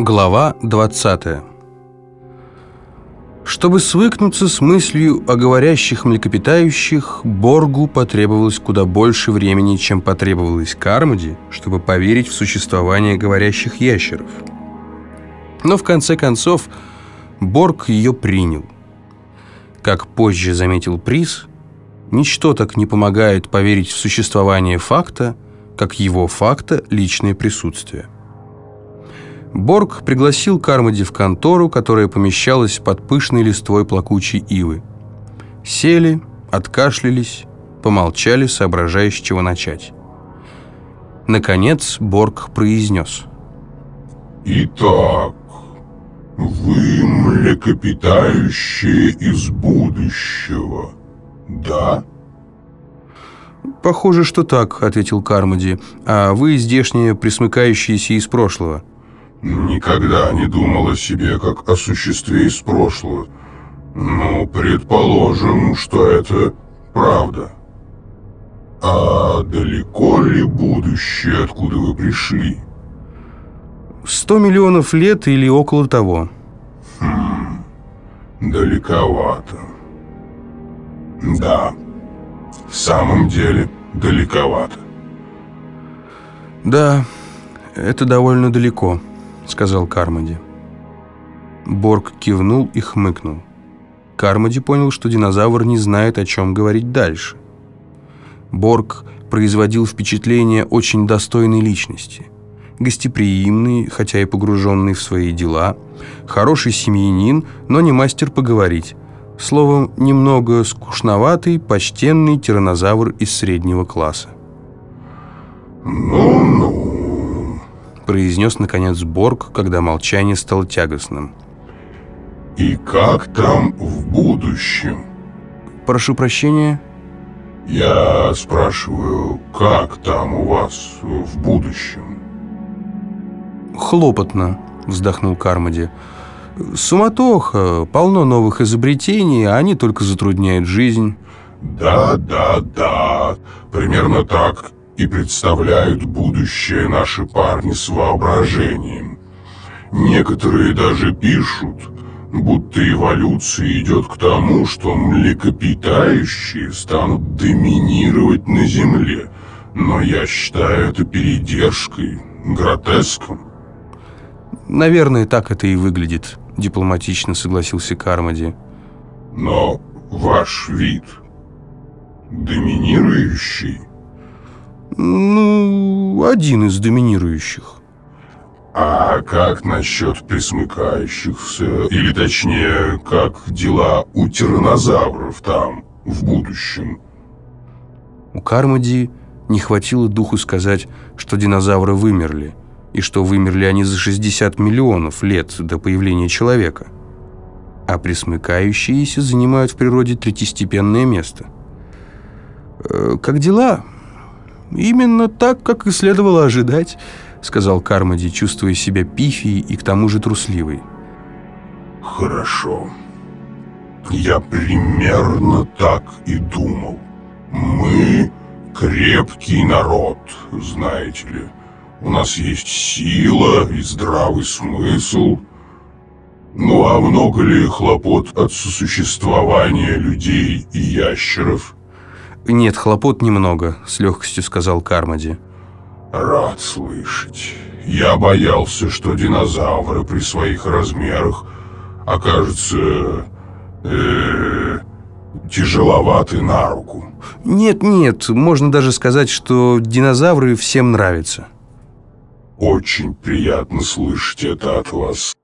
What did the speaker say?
Глава 20 Чтобы свыкнуться с мыслью о говорящих млекопитающих, Боргу потребовалось куда больше времени, чем потребовалось Кармоди, чтобы поверить в существование говорящих ящеров. Но в конце концов Борг ее принял. Как позже заметил Приз, ничто так не помогает поверить в существование факта, как его факта личное присутствие. Борг пригласил Кармоди в контору, которая помещалась под пышной листвой плакучей ивы. Сели, откашлялись, помолчали, соображая, с чего начать. Наконец Борг произнес. «Итак, вы млекопитающие из будущего, да?» «Похоже, что так», — ответил Кармоди. «А вы здешние, присмыкающиеся из прошлого». Никогда не думал о себе как о существе из прошлого. Ну, предположим, что это правда. А далеко ли будущее, откуда вы пришли? Сто миллионов лет или около того. Хм, далековато. Да, в самом деле далековато. Да, это довольно далеко сказал Кармоди. Борг кивнул и хмыкнул. Кармоди понял, что динозавр не знает, о чем говорить дальше. Борг производил впечатление очень достойной личности. Гостеприимный, хотя и погруженный в свои дела, хороший семьянин, но не мастер поговорить. Словом, немного скучноватый, почтенный тиранозавр из среднего класса. «Ну-ну», произнес наконец Борг, когда молчание стало тягостным. «И как там в будущем?» «Прошу прощения?» «Я спрашиваю, как там у вас в будущем?» «Хлопотно», — вздохнул Кармоди. «Суматоха, полно новых изобретений, а они только затрудняют жизнь». «Да, да, да, примерно так и представляют будущее наши парни с воображением. Некоторые даже пишут, будто эволюция идет к тому, что млекопитающие станут доминировать на Земле. Но я считаю это передержкой, гротеском. «Наверное, так это и выглядит», — дипломатично согласился Кармоди. «Но ваш вид доминирующий?» Ну, один из доминирующих. А как насчет присмыкающихся? Или точнее, как дела у тиранозавров там, в будущем? У Кармоди не хватило духу сказать, что динозавры вымерли, и что вымерли они за 60 миллионов лет до появления человека. А присмыкающиеся занимают в природе третьестепенное место. Э, «Как дела?» «Именно так, как и следовало ожидать», — сказал Кармоди, чувствуя себя пифией и к тому же трусливой. «Хорошо. Я примерно так и думал. Мы крепкий народ, знаете ли. У нас есть сила и здравый смысл. Ну а много ли хлопот от сосуществования людей и ящеров?» «Нет, хлопот немного», — с легкостью сказал Кармоди. «Рад слышать. Я боялся, что динозавры при своих размерах окажутся... Э, тяжеловаты на руку». «Нет-нет, можно даже сказать, что динозавры всем нравятся». «Очень приятно слышать это от вас».